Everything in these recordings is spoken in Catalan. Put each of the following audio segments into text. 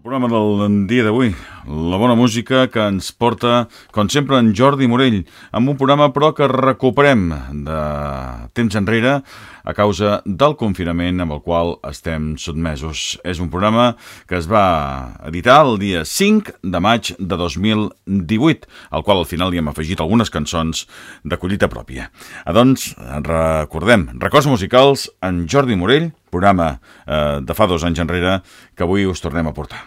El programa del dia d'avui, la bona música que ens porta, com sempre, en Jordi Morell, amb un programa però que recuperem de temps enrere a causa del confinament amb el qual estem sotmesos. És un programa que es va editar el dia 5 de maig de 2018, al qual al final hi hem afegit algunes cançons de collita pròpia. Ah, doncs, recordem, records musicals, en Jordi Morell, programa eh, de fa dos anys enrere que avui us tornem a portar.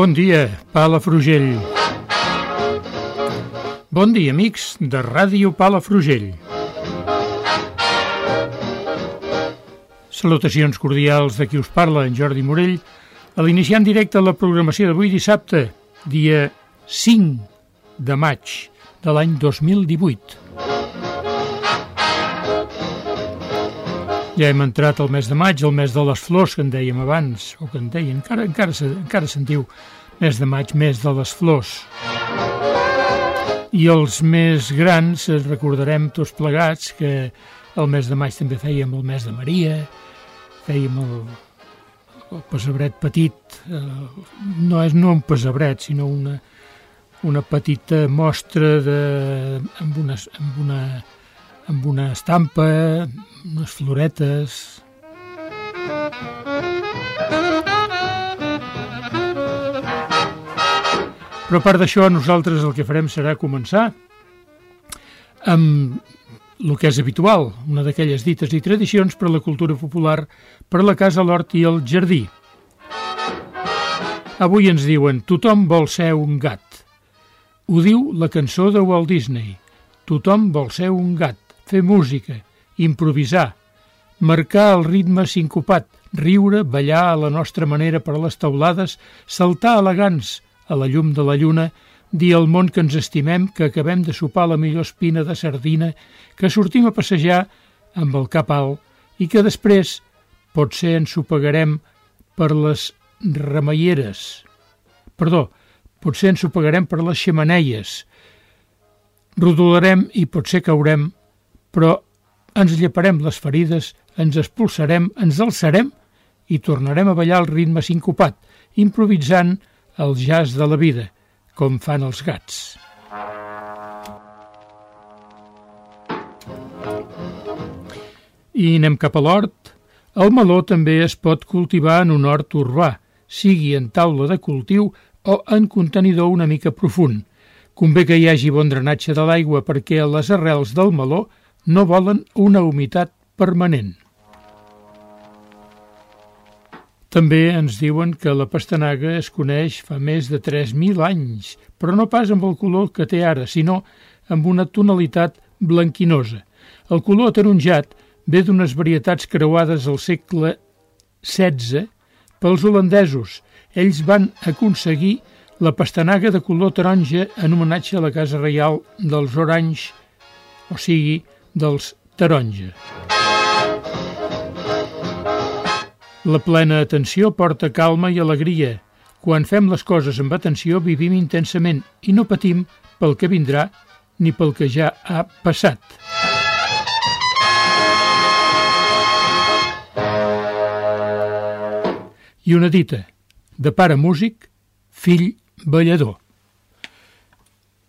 Bon dia, Palafrugell. Bon dia, amics de Ràdio Palafrugell. Salutacions cordials de qui us parla, en Jordi Morell, a l'iniciar en directe la programació d'avui dissabte, dia 5 de maig de l'any 2018. Ja hem entrat al mes de maig, el mes de les flors, que en dèiem abans, o que en deien, encara, encara, encara sentiu mes de maig, mes de les flors. I els més grans recordarem tots plegats que el mes de maig també fèiem el mes de Maria, fèiem el, el pesebret petit, eh, no és no un pesebret, sinó una, una petita mostra de, amb, una, amb, una, amb una estampa, unes floretes... Però a part d'això, nosaltres el que farem serà començar amb el que és habitual, una d'aquelles dites i tradicions per a la cultura popular, per a la casa, l'hort i el jardí. Avui ens diuen tothom vol ser un gat. Ho diu la cançó de Walt Disney. Tothom vol ser un gat, fer música, improvisar, marcar el ritme sincopat, riure, ballar a la nostra manera per a les taulades, saltar elegants a la llum de la lluna, dir al món que ens estimem, que acabem de sopar la millor espina de sardina, que sortim a passejar amb el cap alt i que després potser ens sopegarem per les remeieres. Perdó, potser ens sopegarem per les xemeneies. Rodolarem i potser caurem, però ens lleparem les ferides, ens expulsarem, ens alçarem i tornarem a ballar al ritme sincopat, improvisant el jazz de la vida, com fan els gats. I anem cap a l'hort. El meló també es pot cultivar en un hort urbà, sigui en taula de cultiu o en contenidor una mica profund. Convé que hi hagi bon drenatge de l'aigua perquè les arrels del meló no volen una humitat permanent. També ens diuen que la pastanaga es coneix fa més de 3.000 anys, però no pas amb el color que té ara, sinó amb una tonalitat blanquinosa. El color ataronjat ve d'unes varietats creuades al segle XVI pels holandesos. Ells van aconseguir la pastanaga de color taronja en homenatge a la Casa Reial dels Orange, o sigui, dels taronja. La plena atenció porta calma i alegria. Quan fem les coses amb atenció vivim intensament i no patim pel que vindrà ni pel que ja ha passat. I una dita, de pare músic, fill ballador.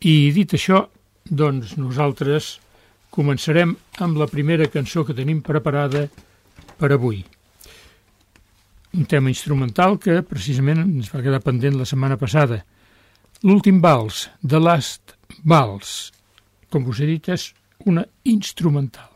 I dit això, doncs nosaltres començarem amb la primera cançó que tenim preparada per avui. Un tema instrumental que precisament ens va quedar pendent la setmana passada. L'últim vals, The Last Vals, com us he dit, és una instrumental.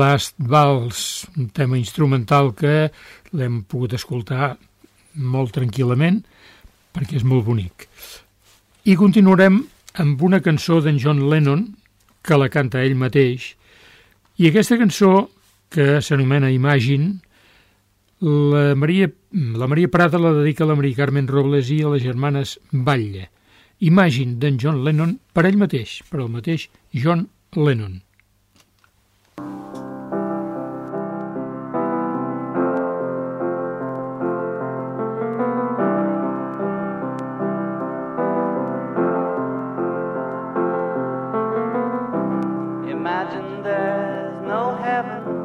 Last Vals, un tema instrumental que l'hem pogut escoltar molt tranquil·lament perquè és molt bonic. I continuarem amb una cançó d'en John Lennon que la canta ell mateix i aquesta cançó que s'anomena Imagine la Maria, la Maria Prada la dedica a la Maria Carmen Robles i a les germanes Batlle. Imagine d'en John Lennon per ell mateix, per el mateix John Lennon. Below us.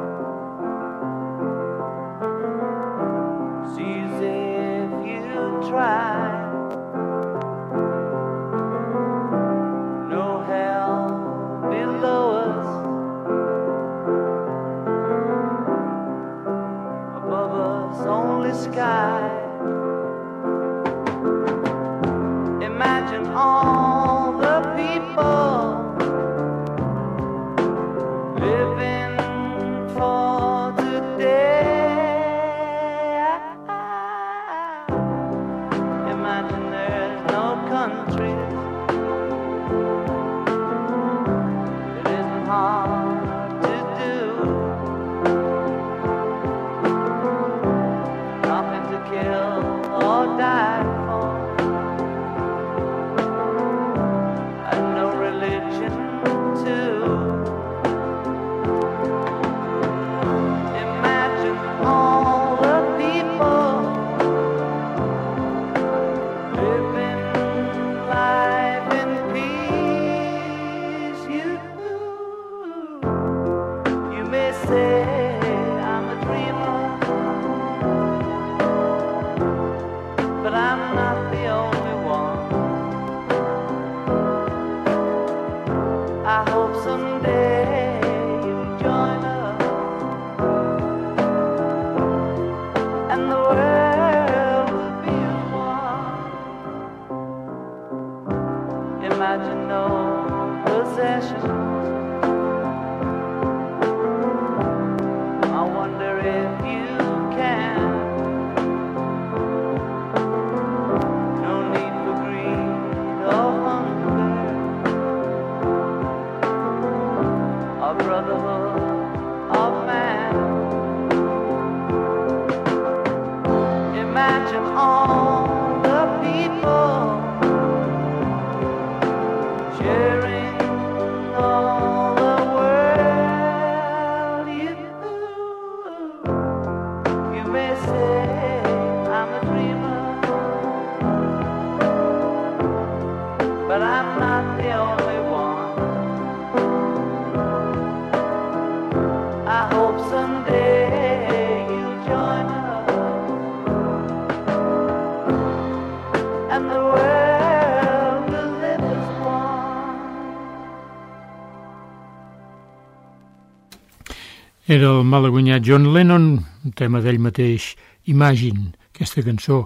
Era el malaguanyat John Lennon, un tema d'ell mateix, Imagine, aquesta cançó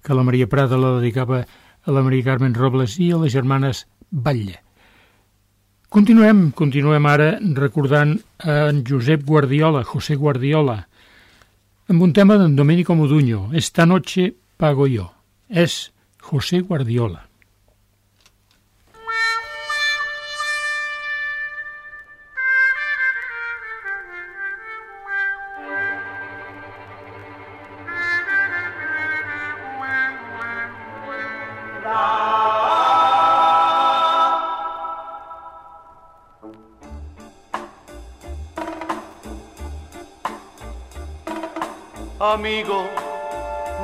que la Maria Prada la dedicava a la Maria Carmen Robles i a les germanes Batlle. Continuem, continuem ara recordant en Josep Guardiola, José Guardiola, amb un tema d'en Domenico Moduño, Esta noche pago yo. És José Guardiola. Amigo,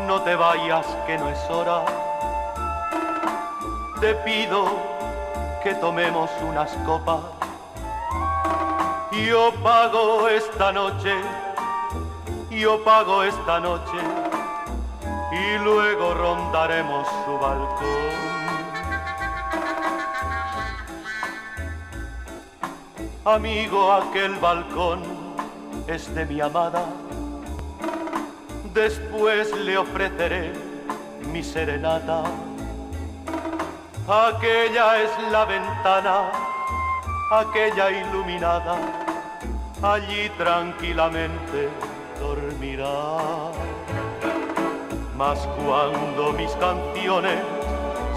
no te vayas que no es hora. Te pido que tomemos unas copas. Yo pago esta noche, yo pago esta noche y luego rondaremos su balcón. Amigo, aquel balcón es de mi amada después le ofreceré mi serenata. Aquella es la ventana, aquella iluminada, allí tranquilamente dormirá. Mas cuando mis canciones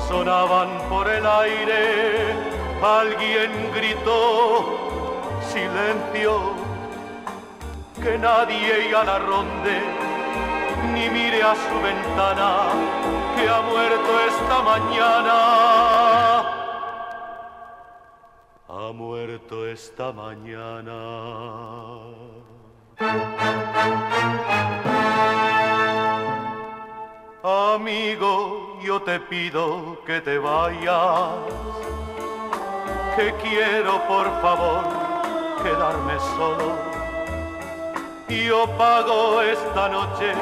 sonaban por el aire, alguien gritó, silencio, que nadie ya la ronde ni mire a su ventana, que ha muerto esta mañana. Ha muerto esta mañana. Amigo, yo te pido que te vayas, que quiero por favor quedarme solo. Yo pago esta noche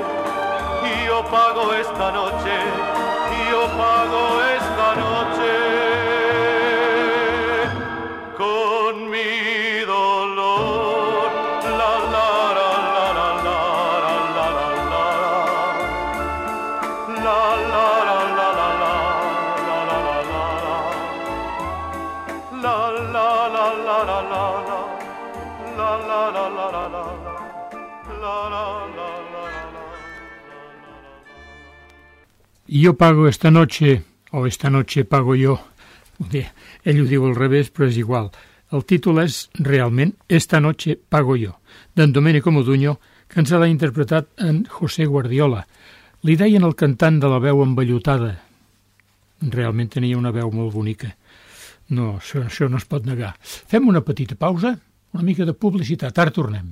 yo pago esta noche, yo pago esta I jo pago esta noche, o esta noche pago jo. Ell ho diu al revés, però és igual. El títol és realment Esta noche pago jo, d'en Domenico Moduño, que ens l'ha interpretat en José Guardiola. Li deien el cantant de la veu envellotada. Realment tenia una veu molt bonica. No, això, això no es pot negar. Fem una petita pausa, una mica de publicitat, ara tornem.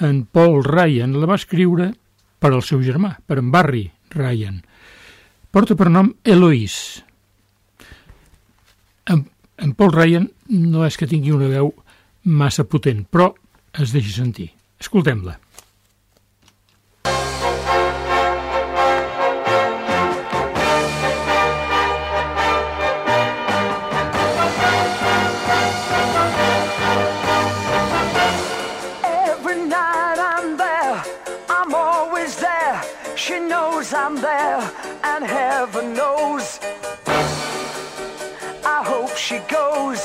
en Paul Ryan la va escriure per al seu germà, per en Barry Ryan. Porta per nom Eloís. En, en Paul Ryan no és que tingui una veu massa potent, però es deixi sentir. Escoltem-la. goes.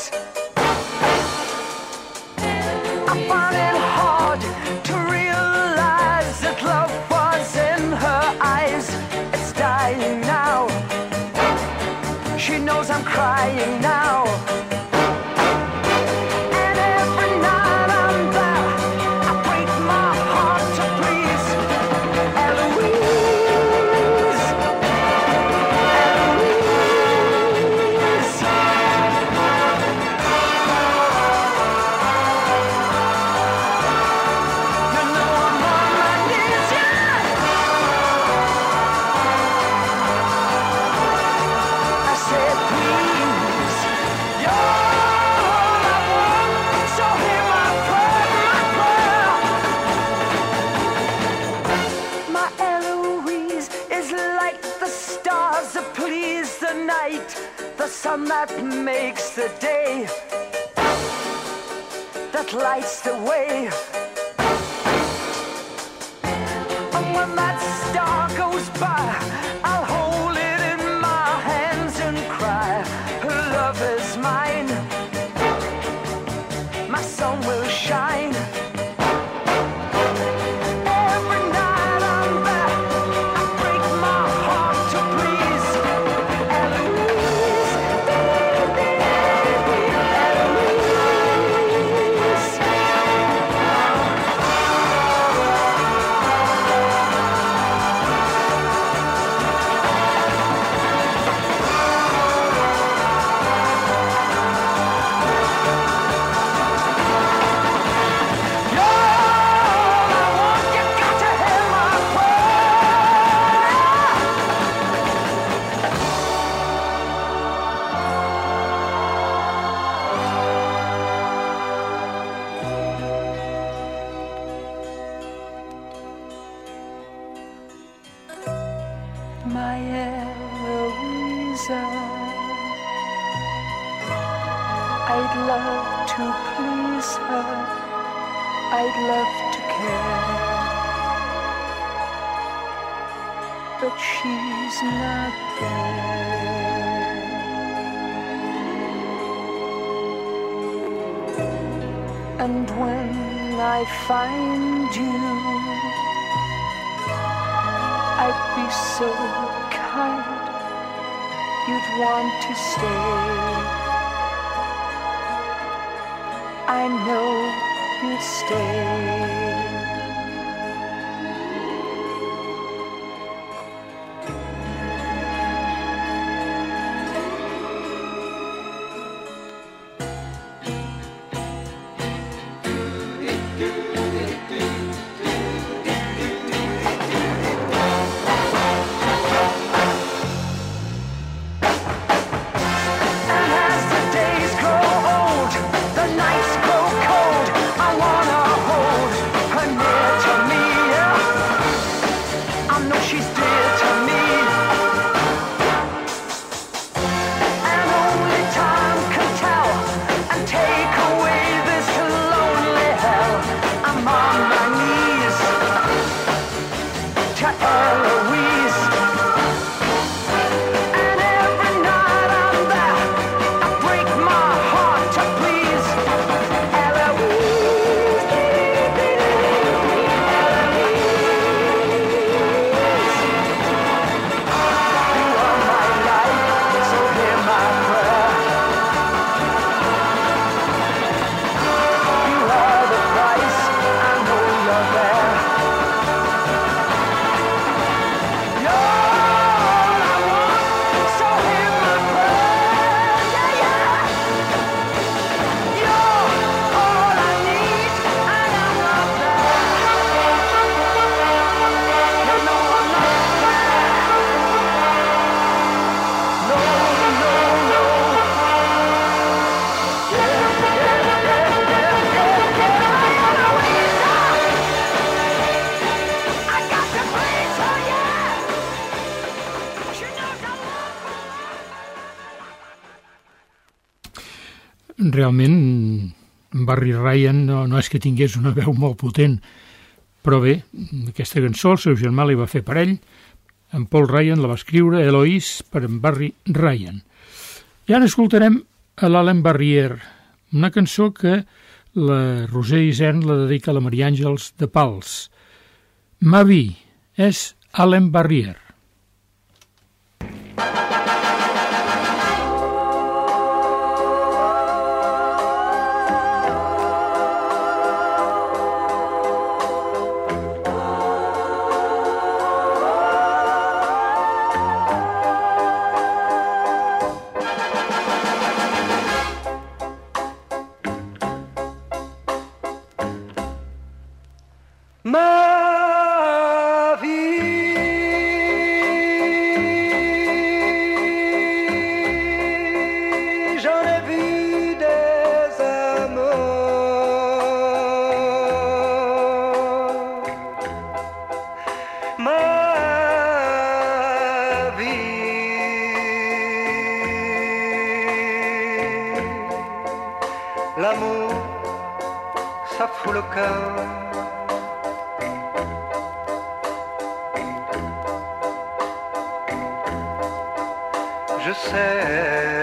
I find it hard to realize that love was in her eyes. It's dying now. She knows I'm crying now. my Eloisa. I'd love to please her, I'd love to care, but she's not there. And when I find you, I so kind, you'd want to stay. I know you'd stay. Barry Ryan no, no és que tingués una veu molt potent, però bé, aquesta cançó el seu germà li va fer per ell, en Paul Ryan la va escriure Eloise per en Barry Ryan. I ara escoltarem a l'Allen Barrier, una cançó que la Roser Isern la dedica a la Maria Àngels de Pals. Mavi és Allen Barrier. Ma vie, l'amour, ça fout le cœur. je sais.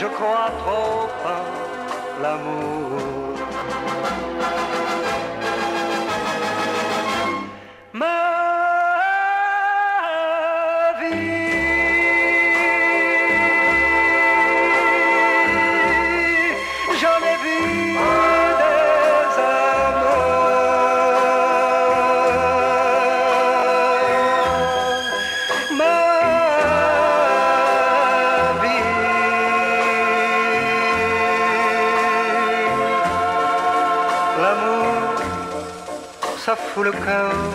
Je crois trop en l'amour. full of cold.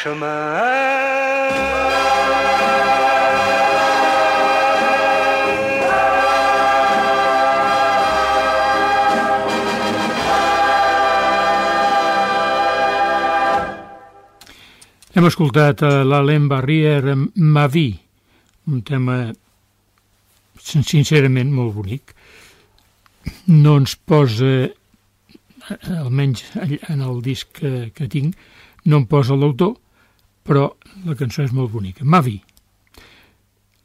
Chemin. Hem escoltat a l'Alain Barrier amb Ma vie, un tema sin- sincerament molt bonic. No ens posa, eh, almenys en el disc que, que tinc, no em posa l'autor, però la cançó és molt bonica. Ma vie.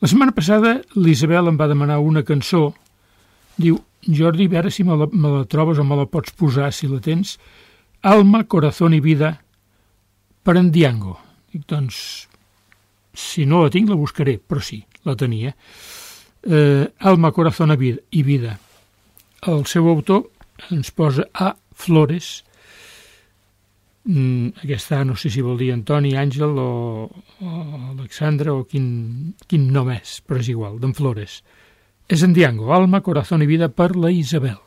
La setmana passada l'Isabel em va demanar una cançó. Diu, Jordi, a veure si me la, me la trobes o me la pots posar, si la tens. Alma, corazón y vida per en Diango. Dic, doncs, si no la tinc la buscaré, però sí, la tenia. Eh, Alma, corazón y vida. El seu autor ens posa A. Flores, mm, aquesta no sé si vol dir Antoni, Àngel o, o Alexandre o quin, quin nom és, però és igual, d'en Flores. És en Diango, Alma, Corazón i Vida per la Isabel.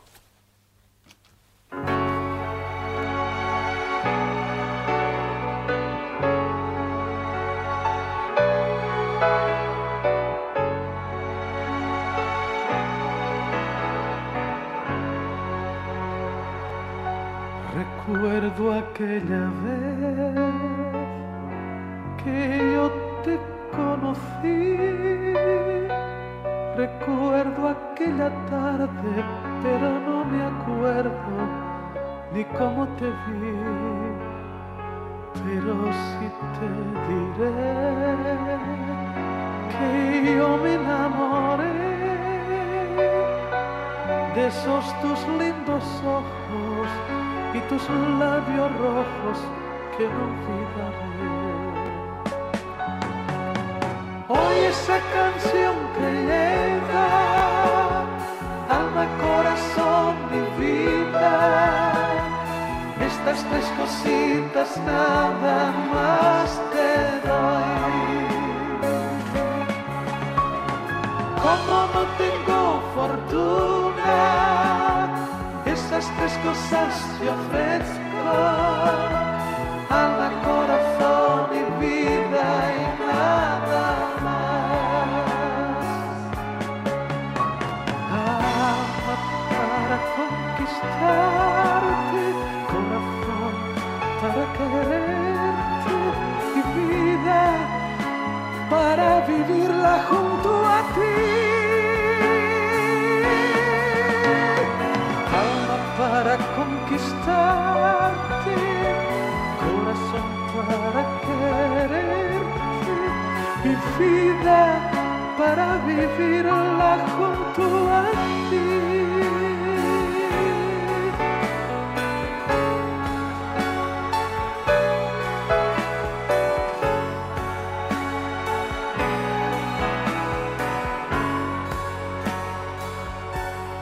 Recuerdo aquella vez que yo te conocí. Recuerdo aquella tarde, pero no me acuerdo ni cómo te vi. Pero sí te diré que yo me enamoré de esos tus lindos ojos y tus labios rojos que no olvidaré. Hoy esa canción que lleva alma, corazón y vida, estas tres cositas nada más te doy. wszystko zaś ci vida para vivirla junto a ti.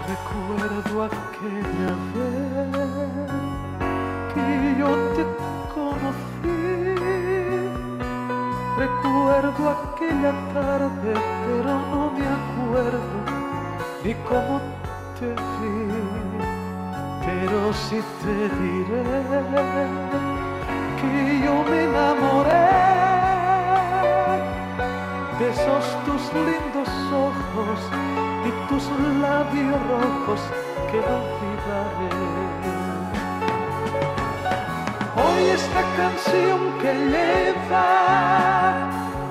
Recuerdo aquella cómo te vi. Pero sí te diré que yo me enamoré de esos tus lindos ojos y tus labios rojos que no olvidaré. Hoy esta canción que lleva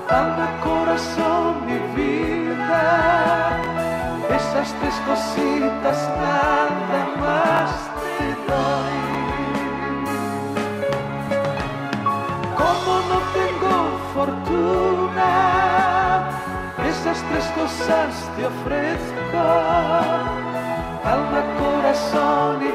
alma, corazón y vida, esas tres cositas nada más te doy. Como no tengo fortuna, esas tres cosas te ofrezco, alma, corazón y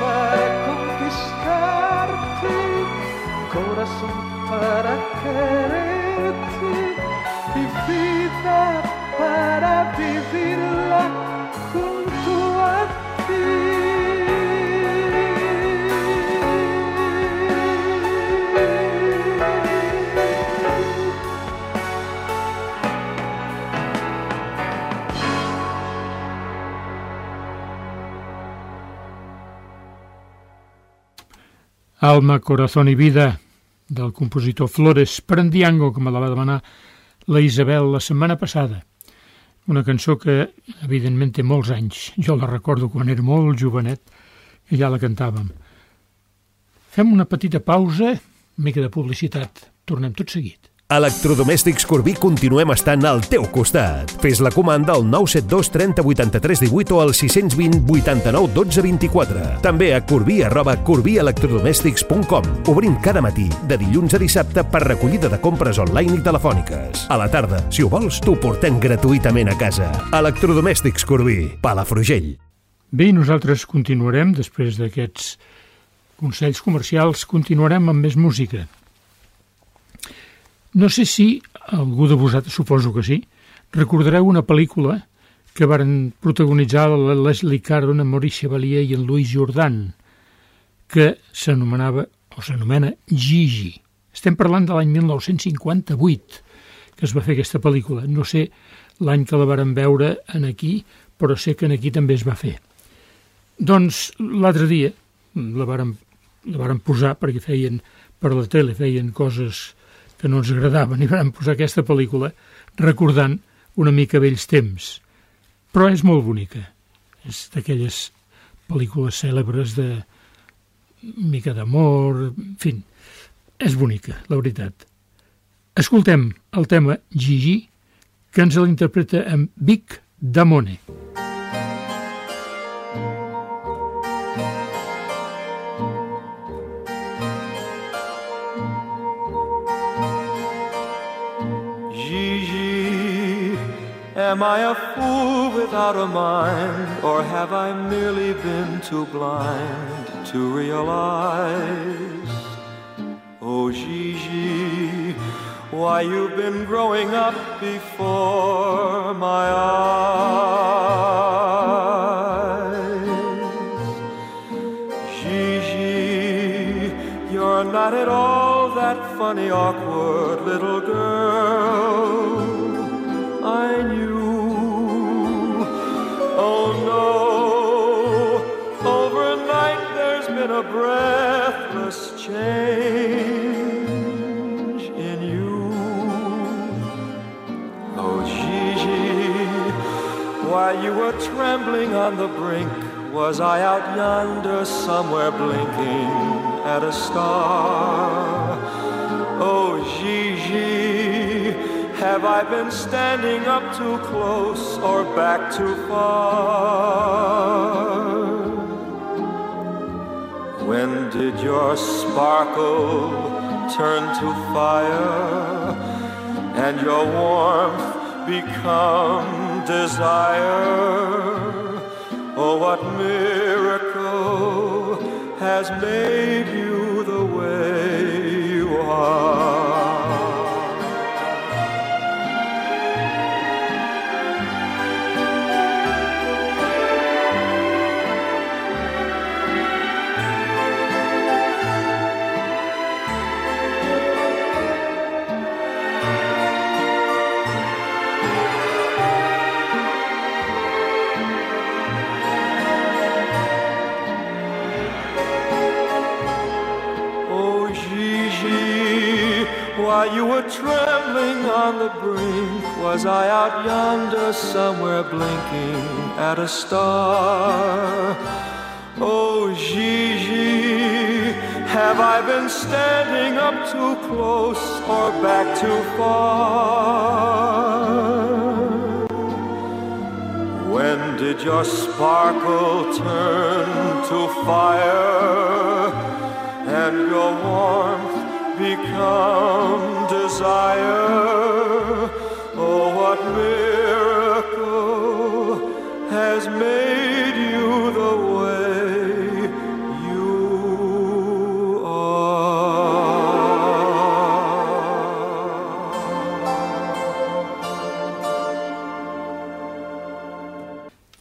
para conquistarte, corazón para Alma, corazón i vida del compositor Flores Prendiango, que me la va demanar la Isabel la setmana passada. Una cançó que, evidentment, té molts anys. Jo la recordo quan era molt jovenet i ja la cantàvem. Fem una petita pausa, mica de publicitat. Tornem tot seguit. Electrodomèstics Corbí continuem estant al teu costat. Fes la comanda al 972 30 83 18 o al 620 89 12 24. També a corbí arroba corbielectrodomèstics.com. Obrim cada matí, de dilluns a dissabte, per recollida de compres online i telefòniques. A la tarda, si ho vols, t'ho portem gratuïtament a casa. Electrodomèstics Corbí, Palafrugell. Bé, nosaltres continuarem, després d'aquests consells comercials, continuarem amb més música. No sé si algú de vosaltres, suposo que sí, recordareu una pel·lícula que varen protagonitzar la Leslie Caron, en Maurice Chevalier i en Louis Jordan, que s'anomenava, o s'anomena Gigi. Estem parlant de l'any 1958 que es va fer aquesta pel·lícula. No sé l'any que la varen veure en aquí, però sé que en aquí també es va fer. Doncs l'altre dia la varen, la varen posar perquè feien per la tele, feien coses que no ens agradaven i vam posar aquesta pel·lícula recordant una mica vells temps. Però és molt bonica. És d'aquelles pel·lícules cèlebres de mica d'amor, en fi, és bonica, la veritat. Escoltem el tema Gigi, que ens l'interpreta amb Vic Damone. Gigi, am I a fool without a mind, or have I merely been too blind to realize? Oh, Gigi, why you've been growing up before my eyes. Gigi, you're not at all that funny, awkward little girl change in you. Oh Gigi, while you were trembling on the brink, was I out yonder somewhere blinking at a star? Oh Gigi, have I been standing up too close or back too far? When did your sparkle turn to fire and your warmth become desire? Oh, what miracle has made you on the brink, was I out yonder somewhere blinking at a star? Oh, Gigi, have I been standing up too close or back too far? When did your sparkle turn to fire and your warmth become desire? Oh, what miracle has made you the way you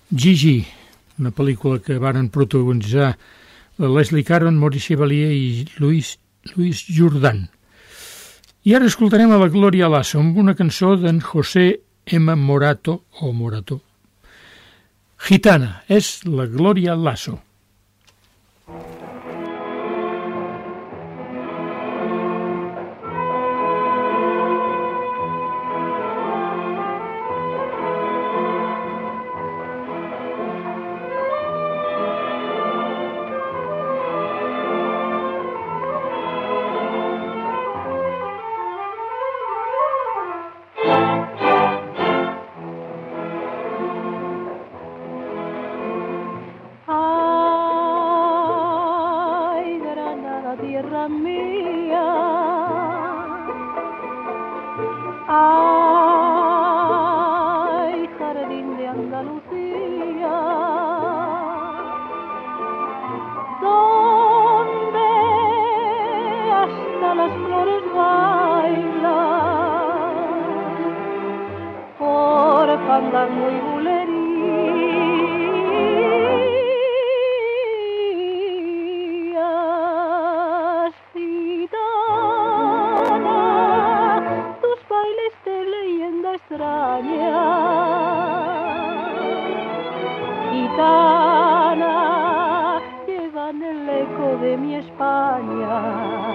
Gigi, una pel·lícula que varen protagonitzar Leslie Caron, Maurice Chevalier i Louis, Louis Jordan. I ara escoltarem a la Gloria Lasso amb una cançó d'en José M. Morato, o Morato. Gitana, és la Gloria Lasso. montaña.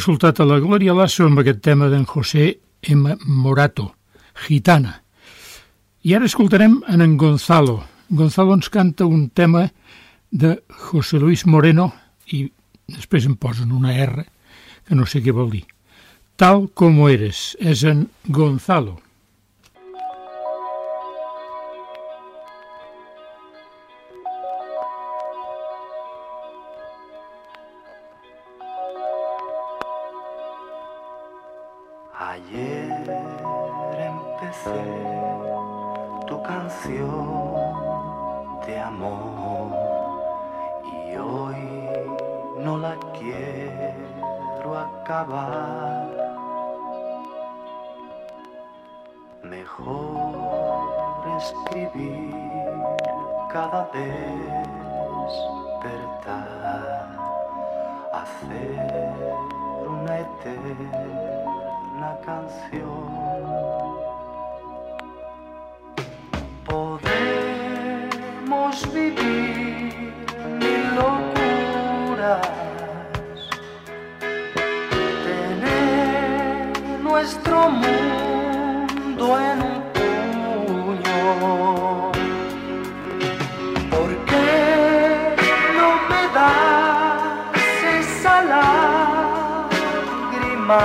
escoltat a la Gloria Lasso amb aquest tema d'en José M. Morato, Gitana. I ara escoltarem en en Gonzalo. Gonzalo ens canta un tema de José Luis Moreno i després em posen una R que no sé què vol dir. Tal como eres, és en Gonzalo. quiero acabar. Mejor escribir cada despertar, hacer una eterna canción. nuestro mundo en un puño. ¿Por qué no me das esa lágrima?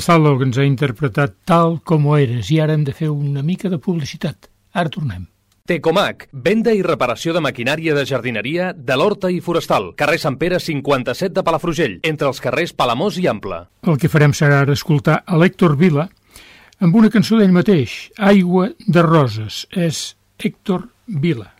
Gonzalo que ens ha interpretat tal com eres i ara hem de fer una mica de publicitat. Ara tornem. Tecomac, venda i reparació de maquinària de jardineria de l'Horta i Forestal, carrer Sant Pere 57 de Palafrugell, entre els carrers Palamós i Ample. El que farem serà ara escoltar a l'Héctor Vila amb una cançó d'ell mateix, Aigua de Roses. És Héctor Vila.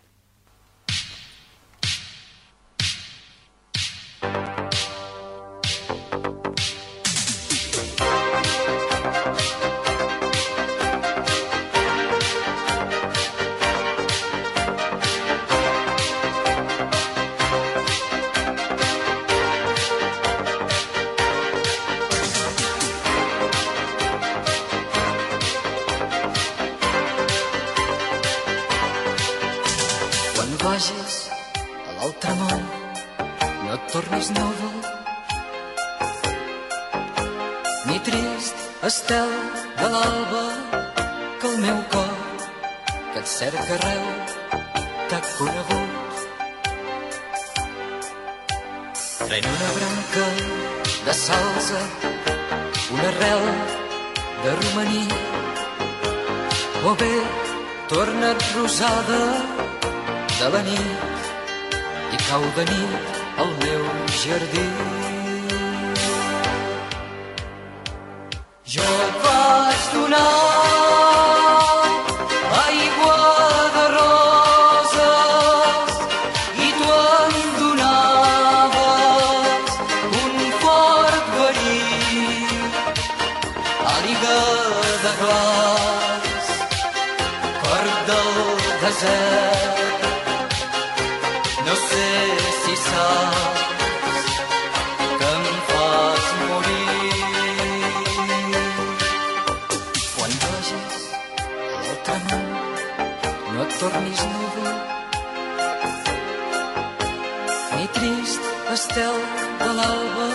Trist estel de l'alba,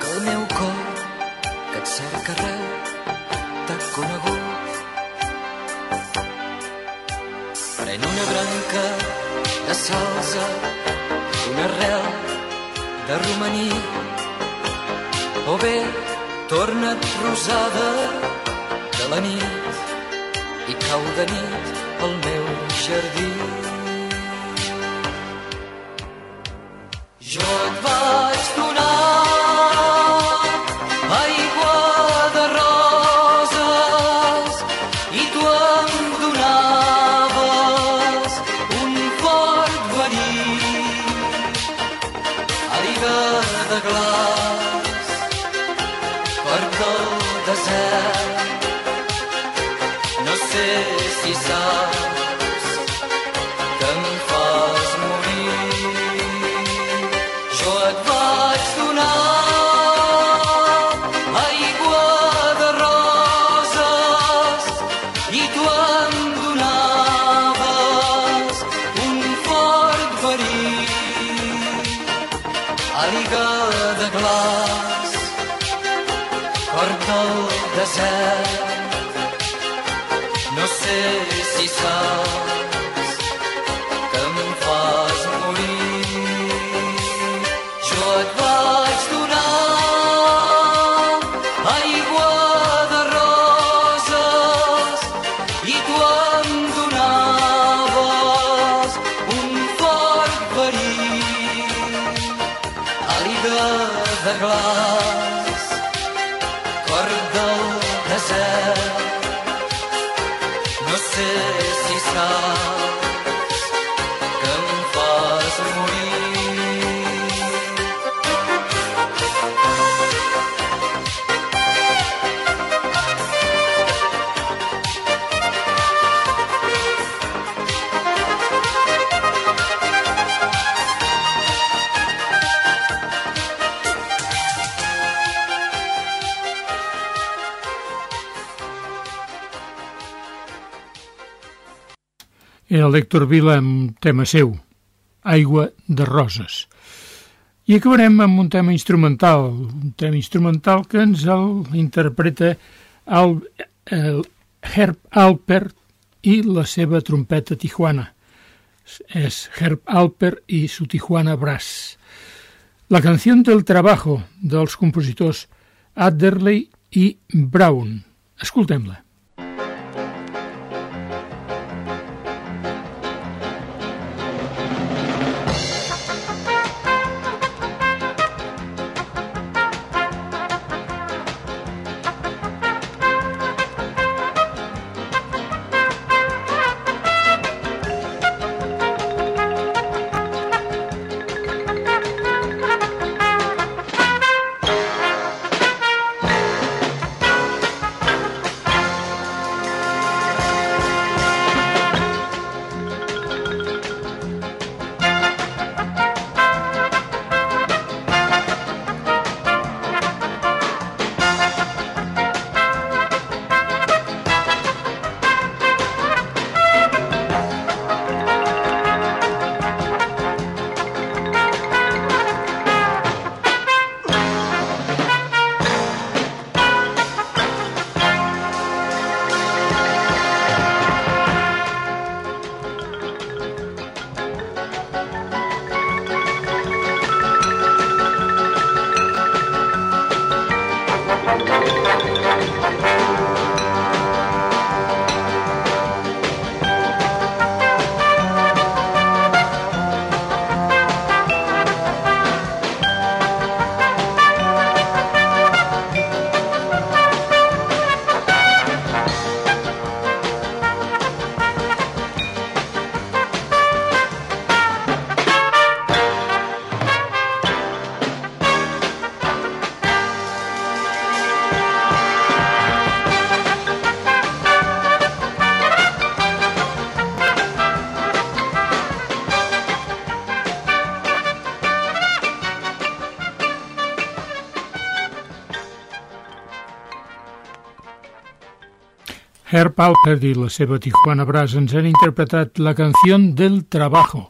que el meu cor, que et cerca arreu, t'ha conegut. Pren una branca de salsa, una arrel de romaní, o bé torna't rosada de la nit i cau de nit al meu jardí. Cor Era l'Héctor Vila amb tema seu, Aigua de Roses. I acabarem amb un tema instrumental, un tema instrumental que ens el interpreta el, el Herb Alpert i la seva trompeta Tijuana. És Herb Alpert i su Tijuana Brass. La canció del trabajo dels compositors Adderley i Brown. Escoltem-la. Herb Alpert i la seva Tijuana Brass ens han interpretat la canció del trabajo.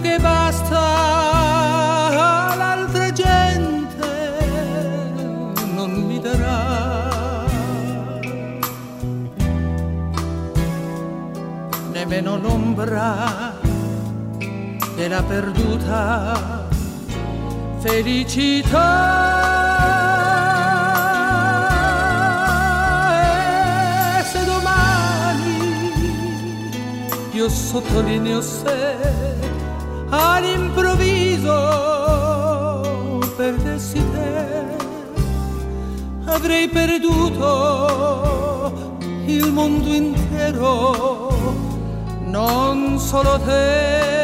Che basta l'altra gente non mi darà. Nemmeno l'ombra della perduta felicità. Se domani io sottolineo se all'improvviso perdessi te, avrei perduto il mondo intero, non solo te.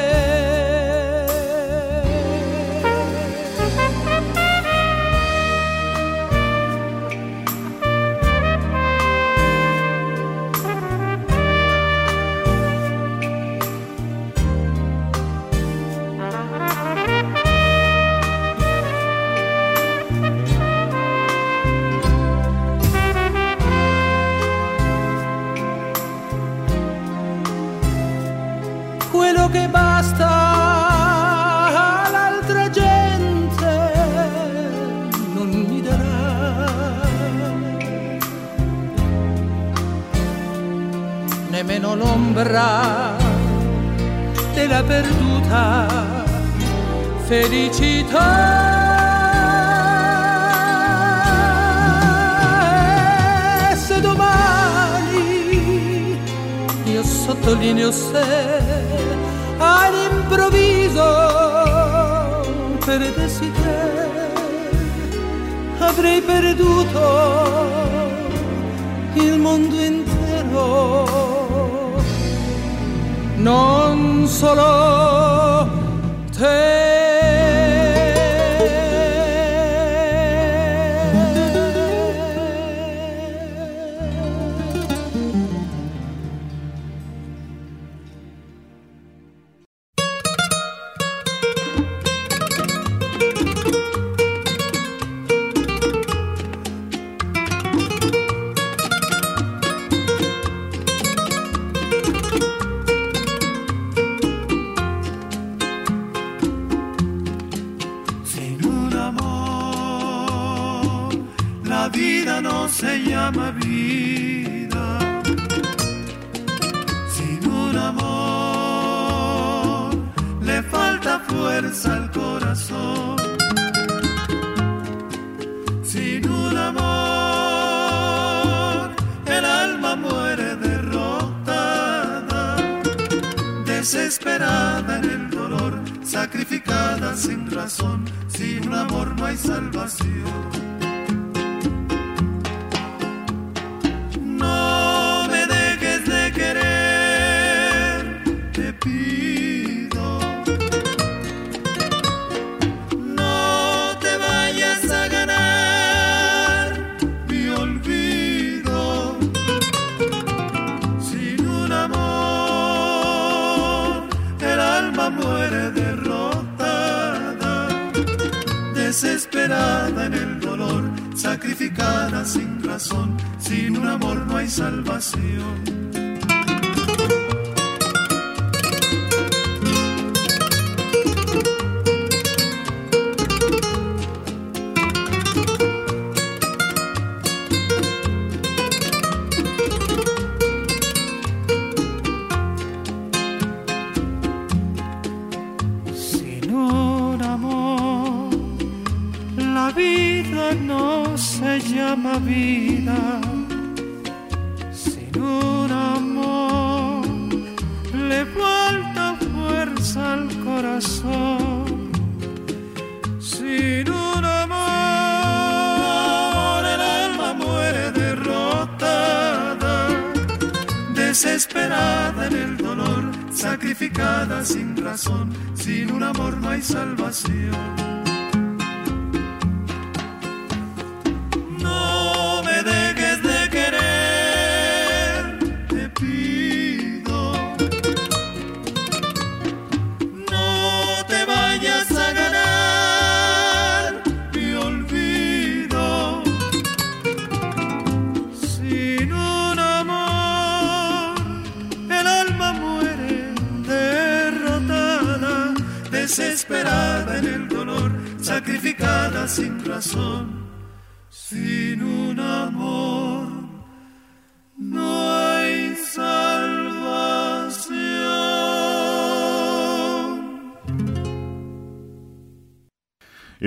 L'ombra della perduta. Felicità. E se domani io sottolineo se all'improvviso perdessi te avrei perduto il mondo intero non solo te sin razón. Sin amor no hay salvación. No me dejes de querer, te pido. Sacrificada sin razón. Sin un amor no hay salvación.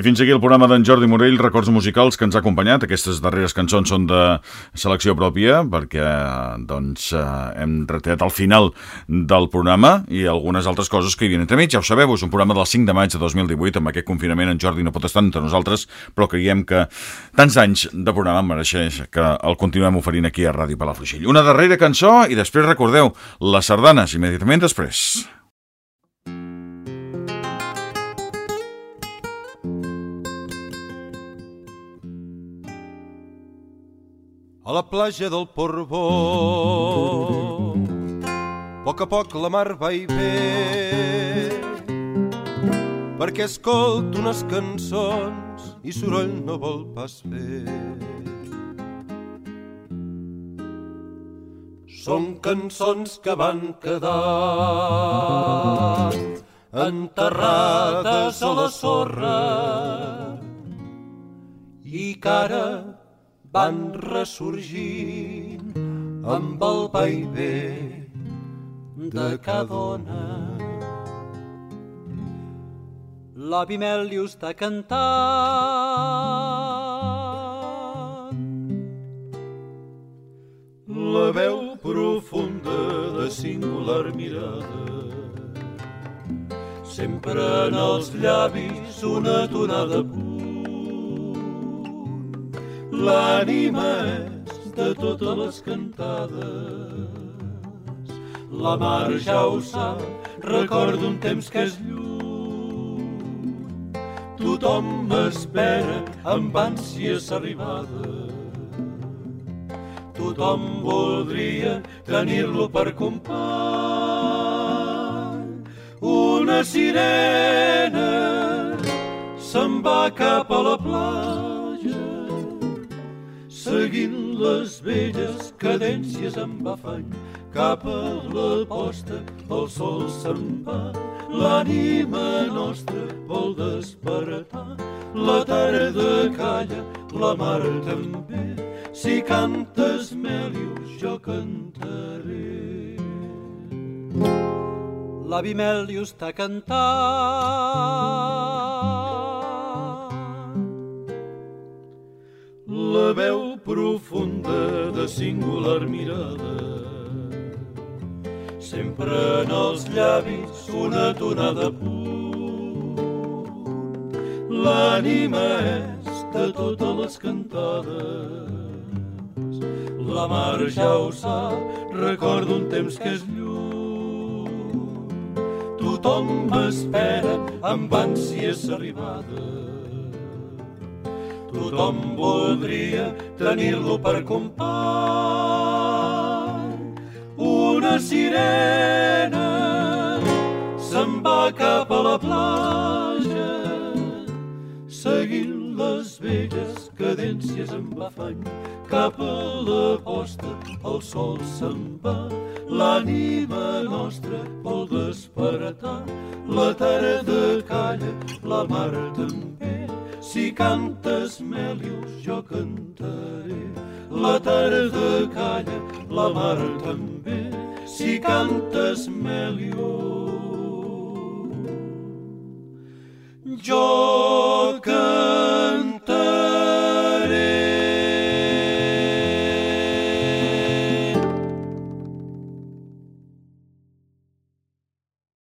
Fins aquí el programa d'en Jordi Morell, records musicals que ens ha acompanyat. Aquestes darreres cançons són de selecció pròpia, perquè doncs, eh, hem retallat al final del programa i algunes altres coses que hi havien entremig. Ja ho sabeu, és un programa del 5 de maig de 2018, amb aquest confinament en Jordi no pot estar entre nosaltres, però creiem que tants anys de programa mereixeix que el continuem oferint aquí a Ràdio Palafrugell. Una darrera cançó i després recordeu les sardanes immediatament després. A la platja del Portbó. A poc a poc la mar va i ve, perquè escolto unes cançons i soroll no vol pas fer. Són cançons que van quedar enterrades a la sorra i que ara van ressorgint amb el vaivé de cada dona. L'avi Meli està cantant. La veu profunda de singular mirada sempre en els llavis una tonada punt. L'ànima és de totes les cantades. La mar ja ho sap, recordo un temps que és lluny. Tothom m'espera amb ànsies arribada. Tothom voldria tenir-lo per company. Una sirena se'n va cap a la platja seguint les velles cadències amb afany cap a la posta el sol se'n va. L'ànima nostra vol despertar la tarda calla la mar també. Si cantes Melius jo cantaré. L'avi Melius està cantant. La veu profunda de singular mirada sempre en els llavis una tonada punt. L'ànima és de totes les cantades. La mar ja ho sap, recordo un temps que és lluny. Tothom m'espera amb ànsies arribada. Tothom voldria tenir-lo per company. Una sirena se'n va cap a la platja seguint les velles cadències amb afany cap a la posta el sol se'n va l'ànima nostra vol despertar la tarda calla la mar també si cantes Melius, jo cantaré. La tarda calla, la mar també. Si cantes Melius, jo cantaré.